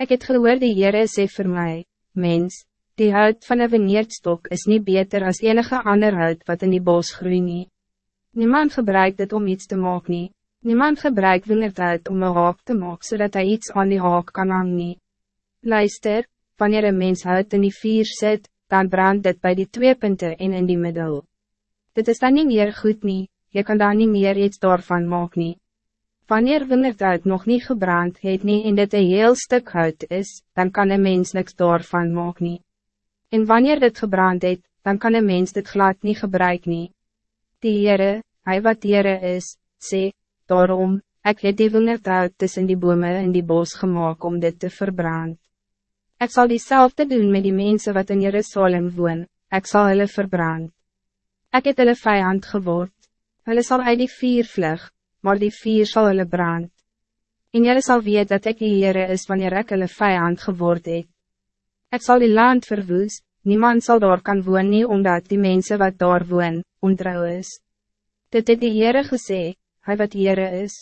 Ik het gehoor die Heere sê vir my, mens, die hout van een veneerdstok is niet beter als enige ander hout wat in die bos groei nie. Niemand gebruikt het om iets te maken. nie. Niemand gebruikt wingerdhout om een haak te maken zodat hij iets aan die haak kan hangen. nie. Luister, wanneer een mens hout in die vier zit, dan brandt dit bij die twee punten en in die middel. Dit is dan niet meer goed nie, je kan daar niet meer iets daarvan maken. nie. Wanneer wingerdhout nog niet gebrand het nie en dit een heel stuk hout is, dan kan een mens niks daarvan maken. nie. En wanneer dit gebrand het, dan kan een mens dit glad niet gebruiken. nie. Die Heere, hy wat Heere is, sê, daarom, ik het die wingerdhout tussen die bomen en die bos gemaakt om dit te verbrand. Ik zal diezelfde doen met die mensen wat in Jerusalem woon, ik zal hulle verbrand. Ik het hulle vijand geword, hulle zal uit die vier vlug, maar die vier zal hulle brand. En julle sal weet dat ik die Heere is wanneer ek hulle vijand geword het. Ek sal die land verwoes, niemand zal daar kan woon nie omdat die mensen wat daar woon, ontrouw is. Dit het die Heere gesê, hy wat Heere is.